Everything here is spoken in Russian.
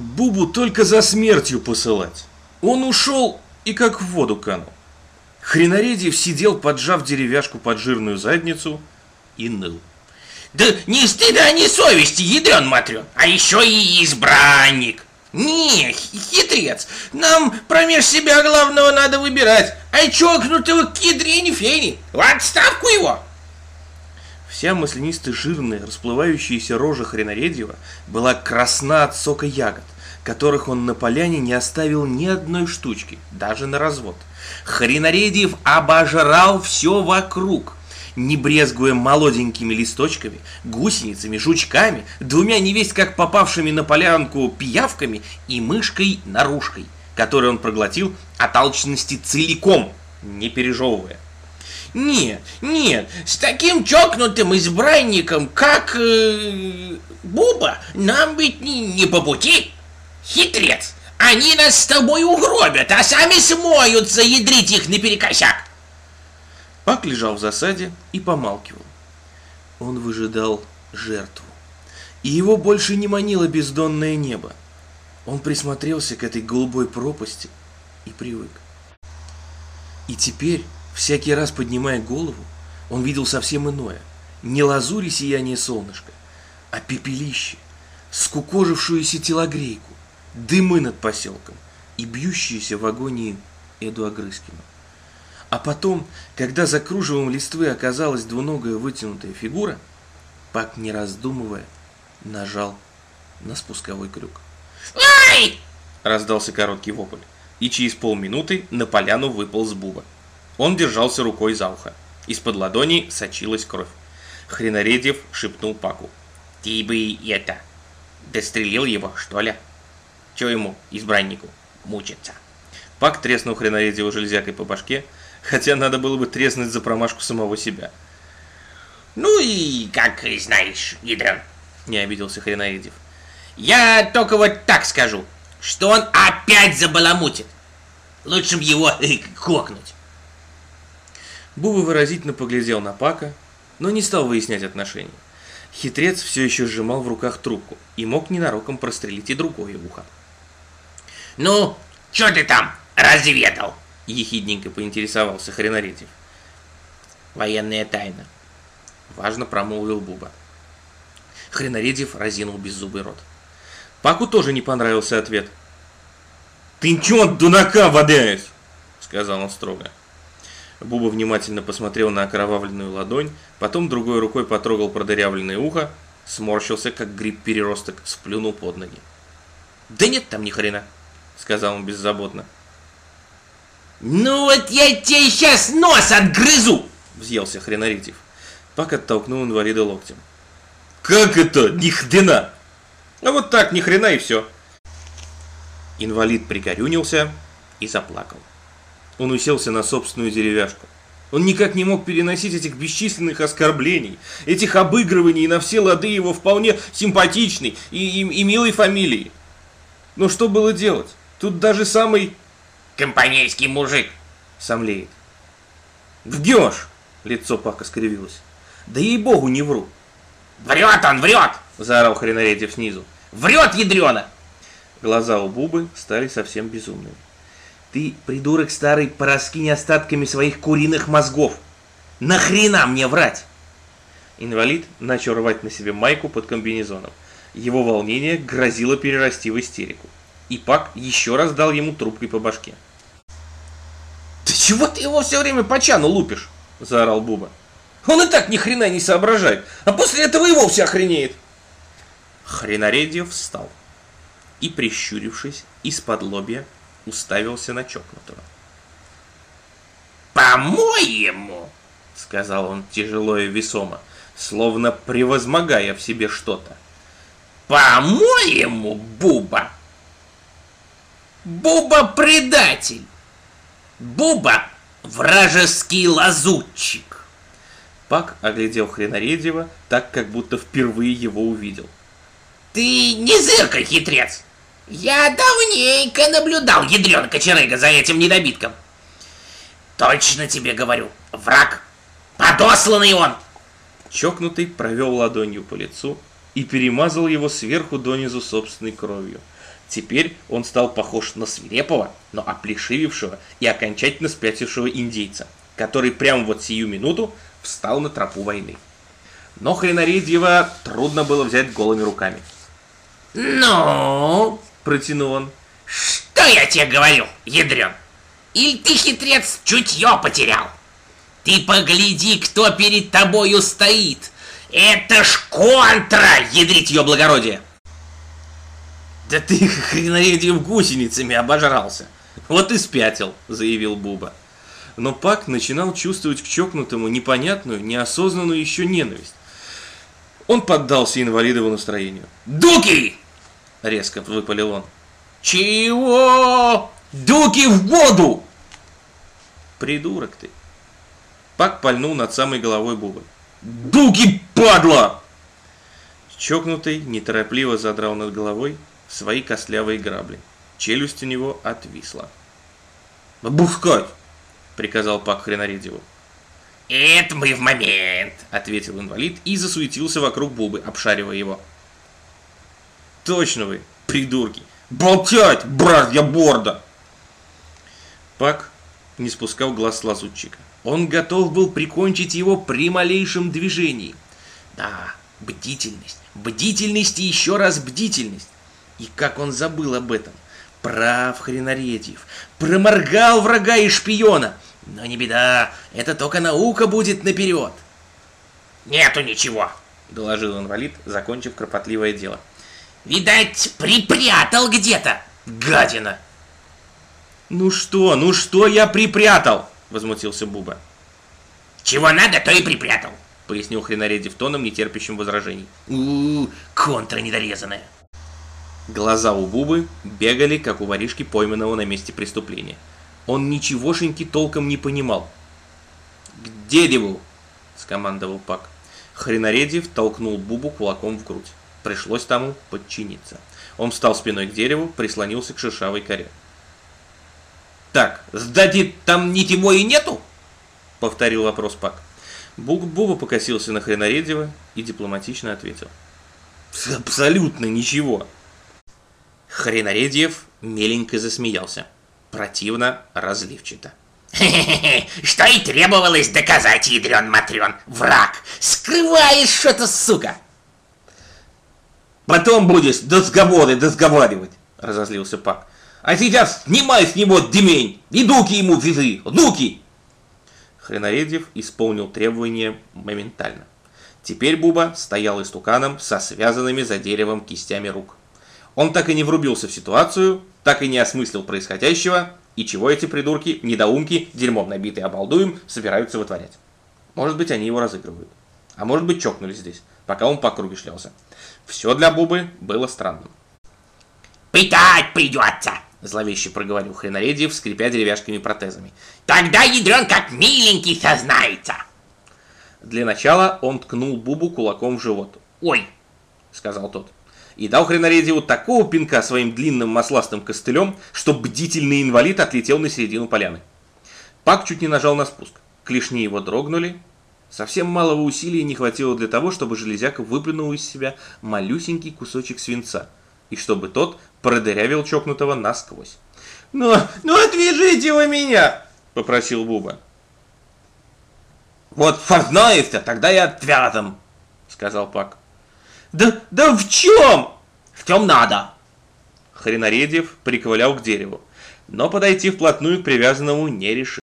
Бубу только за смертью посылать. Он ушел и как в воду канул. Хренаредьев сидел, поджав деревяшку под жирную задницу, и ныл. Да ни стыда, ни совести, ядрен матрен, а еще и избранник. Не, хитрец, нам промеж себя главного надо выбирать, а чокнутого к ядрени фени, в отставку его. Вся маслянисто-жирная, расплывающаяся рожа Хренаредьева была красна от сока ягод, которых он на поляне не оставил ни одной штучки, даже на развод. Хренаредьев обожрал все вокруг, не брезгуя молоденькими листочками, гусеницами, жучками, двумя невесть как попавшими на полянку пиявками и мышкой-нарушкой, которую он проглотил от алчности целиком, не пережевывая. Нет, нет, с таким чокнутым избранником, как э, Буба, нам быть не, не по пути. Хитрец, они нас с тобой угробят, а сами смоются, ядрить их наперекосяк. Пак лежал в засаде и помалкивал. Он выжидал жертву. И его больше не манило бездонное небо. Он присмотрелся к этой голубой пропасти и привык. И теперь, всякий раз поднимая голову, он видел совсем иное. Не лазурь и сияние солнышка, а пепелище, скукожившуюся телогрейку, дымы над поселком и бьющиеся в агонии Эду Огрызкина. А потом, когда за кружевом листвы оказалась двуногая вытянутая фигура, Пак, не раздумывая, нажал на спусковой крюк. «Ай!» – раздался короткий вопль, и через полминуты на поляну выпал с Буба. Он держался рукой за ухо. Из-под ладони сочилась кровь. Хренаредьев шепнул Паку. «Ты бы это, дострелил его, что ли? Чего ему, избраннику, мучиться?» Пак треснул Хренаредьева железякой по башке, хотя надо было бы треснуть за промашку самого себя. «Ну и как знаешь, ядрен», — не обиделся Хренаедев. «Я только вот так скажу, что он опять забаламутит. Лучше бы его э, кокнуть». Буба выразительно поглядел на Пака, но не стал выяснять отношения. Хитрец все еще сжимал в руках трубку и мог ненароком прострелить и другое ухо. «Ну, что ты там разведал?» ехидненько поинтересовался Хренаретьев. Военная тайна. Важно промолвил Буба. Хренаредьев разинул беззубый рот. Паку тоже не понравился ответ. «Ты чё дунака водаешь?» Сказал он строго. Буба внимательно посмотрел на окровавленную ладонь, потом другой рукой потрогал продырявленное ухо, сморщился, как гриб-переросток, сплюнул под ноги. «Да нет там ни хрена», — сказал он беззаботно. «Ну вот я тебе сейчас нос отгрызу!» – взъелся Хренаритив. Пак оттолкнул инвалида локтем. «Как это? Ни хрена!» «А вот так, ни хрена и все!» Инвалид пригорюнился и заплакал. Он уселся на собственную деревяшку. Он никак не мог переносить этих бесчисленных оскорблений, этих обыгрываний на все лады его вполне симпатичной и, и, и милой фамилии. Но что было делать? Тут даже самый компанейский мужик!» Сомлеет. «Вгешь!» Лицо Пака скривилось. «Да ей-богу, не вру!» «Врет он, врет!» Заорал Хренаредев снизу. «Врет, ядрена!» Глаза у Бубы стали совсем безумными. «Ты, придурок старый, пораскинь остатками своих куриных мозгов! Нахрена мне врать?» Инвалид начал рвать на себе майку под комбинезоном. Его волнение грозило перерасти в истерику. И Пак еще раз дал ему трубкой по башке. «Ты чего ты его все время по чану лупишь?» – заорал Буба. «Он и так ни хрена не соображает, а после этого и вовсе охренеет!» Хренаредьев встал и, прищурившись из-под лобья, уставился на чокнутого. «По-моему!» — сказал он тяжело и весомо, словно превозмогая в себе что-то. «По-моему, Буба! Буба предатель! Буба – вражеский лазутчик. Пак оглядел Хренаредьева так, как будто впервые его увидел. Ты не зыркай, хитрец! Я давненько наблюдал ядрёна кочерыга за этим недобитком. Точно тебе говорю, враг, подосланный он! Чокнутый провел ладонью по лицу и перемазал его сверху донизу собственной кровью. Теперь он стал похож на свирепого, но оплешивившего и окончательно спятившего индейца, который прямо вот сию минуту встал на тропу войны. Но Хренаредьева трудно было взять голыми руками. Ну, Протянул он. что я тебе говорю, ядрен? Или ты, хитрец, чутье потерял? Ты погляди, кто перед тобою стоит. Это ж контра, ядрить ее благородие. Да ты хренаредьев гусеницами обожрался. Вот и спятил, заявил Буба. Но Пак начинал чувствовать к чокнутому непонятную, неосознанную еще ненависть. Он поддался инвалидову настроению. Дуки! Резко выпалил он. Чего? Дуки в воду! Придурок ты. Пак пальнул над самой головой Бубы. Дуки, падла! Чокнутый неторопливо задрал над головой свои костлявые грабли. Челюсть у него отвисла. «Бухкать!» — приказал Пак Хренаредьеву. Это мы в момент. Ответил инвалид и засуетился вокруг Бубы, обшаривая его. «Точно вы, придурки! Болтять, брат, я борда!» Пак не спускал глаз с лазутчика. Он готов был прикончить его при малейшем движении. Да, бдительность, бдительность и еще раз бдительность. И как он забыл об этом. Прав Хренаредьев. Проморгал врага и шпиона. Но не беда, это только наука будет наперед. Нету ничего. Доложил инвалид, закончив кропотливое дело. Видать, припрятал где-то, гадина. Ну что, ну что я припрятал? Возмутился Буба. Чего надо, то и припрятал. Пояснил Хренаредьев тоном, нетерпящим возражений. У, контра недорезанная. Глаза у Бубы бегали, как у воришки, пойманного на месте преступления. Он ничегошеньки толком не понимал. «К дереву!» – скомандовал Пак. Хренаредьев толкнул Бубу кулаком в грудь. Пришлось тому подчиниться. Он встал спиной к дереву, прислонился к шершавой коре. Так, сдадит там нитевой и нету? Повторил вопрос Пак. Бук Буба покосился на Хренаредьева и дипломатично ответил. Абсолютно ничего. Хренаредьев меленько засмеялся. Противно, разливчато. Что и требовалось доказать, ядрен матрен. Враг, скрываешь что-то, сука. Потом будешь разговоры разговаривать, разозлился Пак. А сейчас снимай с него демень и дуки ему вяжи, дуки! Хренаредьев исполнил требование моментально. Теперь Буба стоял истуканом со связанными за деревом кистями рук. Он так и не врубился в ситуацию, так и не осмыслил происходящего, и чего эти придурки, недоумки, дерьмом набитые обалдуем, собираются вытворять. Может быть, они его разыгрывают. А может быть, чокнулись здесь, пока он по округе шлялся. Все для Бубы было странным. «Пытать придется!» Зловеще проговорил Хренаредьев, скрипя деревяшками протезами. «Тогда ядрен как миленький сознается!» Для начала он ткнул Бубу кулаком в живот. «Ой!» — сказал тот. И дал Хренаредьеву такого пинка своим длинным масластым костылем, что бдительный инвалид отлетел на середину поляны. Пак чуть не нажал на спуск. Клешни его дрогнули. Совсем малого усилия не хватило для того, чтобы железяка выплюнул из себя малюсенький кусочек свинца, и чтобы тот продырявил чокнутого насквозь. «Ну, ну отвяжите вы меня!» — попросил Буба. «Вот познаешься, тогда я отвязом», — сказал Пак. «Да, да в чем?» «В чем надо?» Хренаредьев приковылял к дереву, но подойти вплотную к привязанному не решил.